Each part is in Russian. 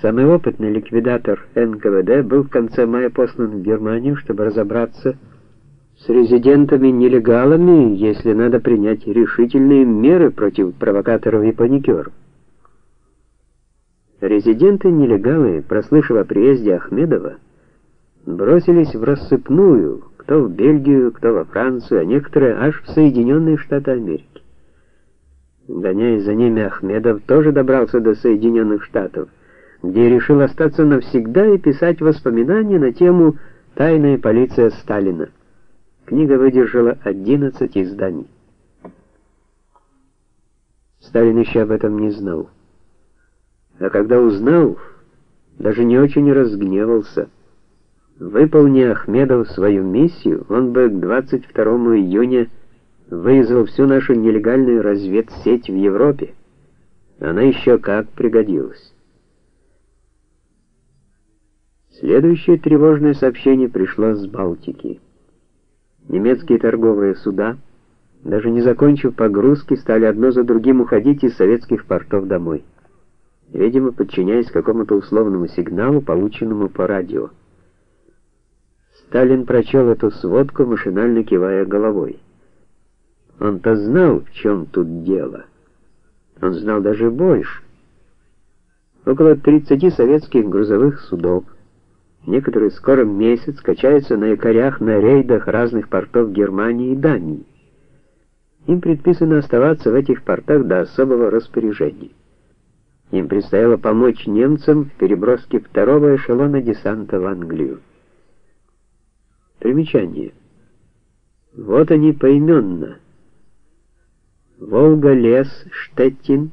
Самый опытный ликвидатор НКВД был в конце мая послан в Германию, чтобы разобраться с резидентами-нелегалами, если надо принять решительные меры против провокаторов и паникеров. Резиденты-нелегалы, прослышав о приезде Ахмедова, бросились в рассыпную, кто в Бельгию, кто во Францию, а некоторые аж в Соединенные Штаты Америки. Гоняясь за ними, Ахмедов тоже добрался до Соединенных Штатов, где решил остаться навсегда и писать воспоминания на тему «Тайная полиция Сталина». Книга выдержала 11 изданий. Сталин еще об этом не знал. А когда узнал, даже не очень разгневался. Выполни Ахмедов свою миссию, он бы к 22 июня вырезал всю нашу нелегальную разведсеть в Европе. Она еще как пригодилась. Следующее тревожное сообщение пришло с Балтики. Немецкие торговые суда, даже не закончив погрузки, стали одно за другим уходить из советских портов домой. Видимо, подчиняясь какому-то условному сигналу, полученному по радио. Сталин прочел эту сводку, машинально кивая головой. Он-то знал, в чем тут дело. Он знал даже больше. Около 30 советских грузовых судов, некоторые скоро месяц, качаются на якорях на рейдах разных портов Германии и Дании. Им предписано оставаться в этих портах до особого распоряжения. Им предстояло помочь немцам в переброске второго эшелона десанта в Англию. Примечание. Вот они поименно. Волга-лес, Штеттин,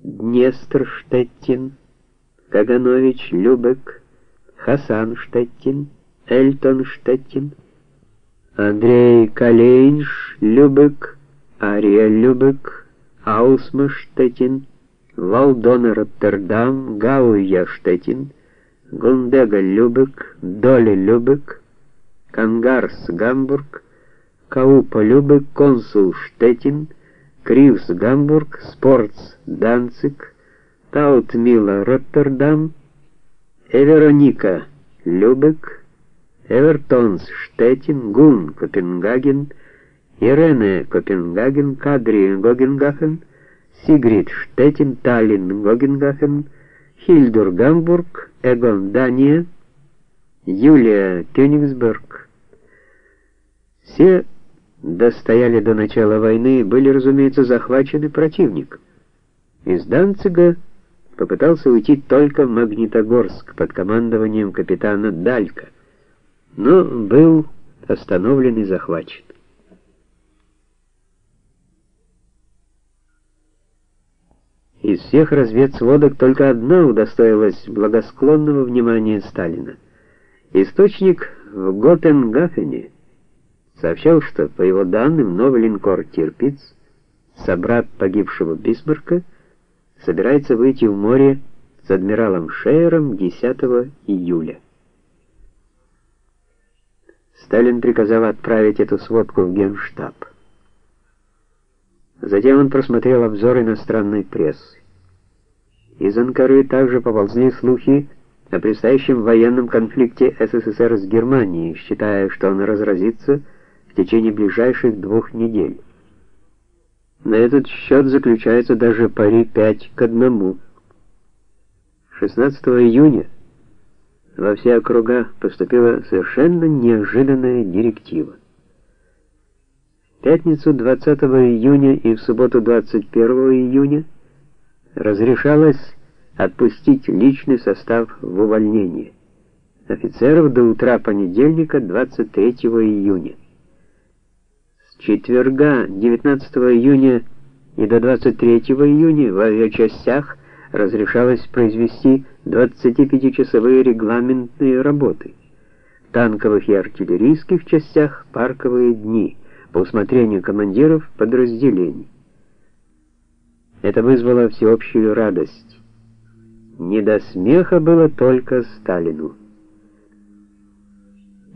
Днестр-Штеттин, Каганович, Любек, Хасан-Штеттин, Эльтон-Штеттин, Андрей Калейнш, Любек, Ария Любек, Аусма-Штеттин, Валдона Роттердам, Гауя Штеттин, Гундега Любек, Доле Любек, Кангарс Гамбург, Каупа Любек, Консул Штеттин, Кривс Гамбург, Спортс Данциг, Таутмила Роттердам, Эвероника Любек, Эвертонс Штеттин, Гун Копенгаген, Ирене Копенгаген, Кадри Копенгаген, Сигрид Штеттин, Таллин Копенгаген, Хильдур Гамбург, Эгон Дания, Юлия Кёнигсберг. Все достояли до начала войны и были, разумеется, захвачены противником. Из Данцига попытался уйти только в Магнитогорск под командованием капитана Далька, но был остановлен и захвачен. Из всех разведсводок только одна удостоилась благосклонного внимания Сталина — Источник в Готенгафене сообщал, что, по его данным, новый линкор «Тирпиц», собрат погибшего Бисмарка, собирается выйти в море с адмиралом Шейером 10 июля. Сталин приказал отправить эту сводку в Генштаб. Затем он просмотрел обзор иностранной прессы. Из Анкары также поползли слухи о предстоящем военном конфликте СССР с Германией, считая, что он разразится в течение ближайших двух недель. На этот счет заключается даже пари 5 к 1. 16 июня во все округа поступила совершенно неожиданная директива. В пятницу 20 июня и в субботу 21 июня разрешалось отпустить личный состав в увольнение. Офицеров до утра понедельника 23 июня. Четверга 19 июня и до 23 июня в авиачастях разрешалось произвести 25-часовые регламентные работы. В танковых и артиллерийских частях парковые дни по усмотрению командиров подразделений. Это вызвало всеобщую радость. Не до смеха было только Сталину.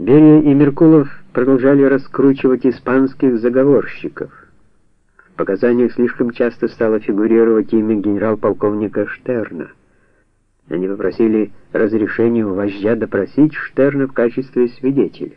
Берия и Меркулов продолжали раскручивать испанских заговорщиков. В показаниях слишком часто стало фигурировать имя генерал-полковника Штерна. Они попросили разрешения у вождя допросить Штерна в качестве свидетеля.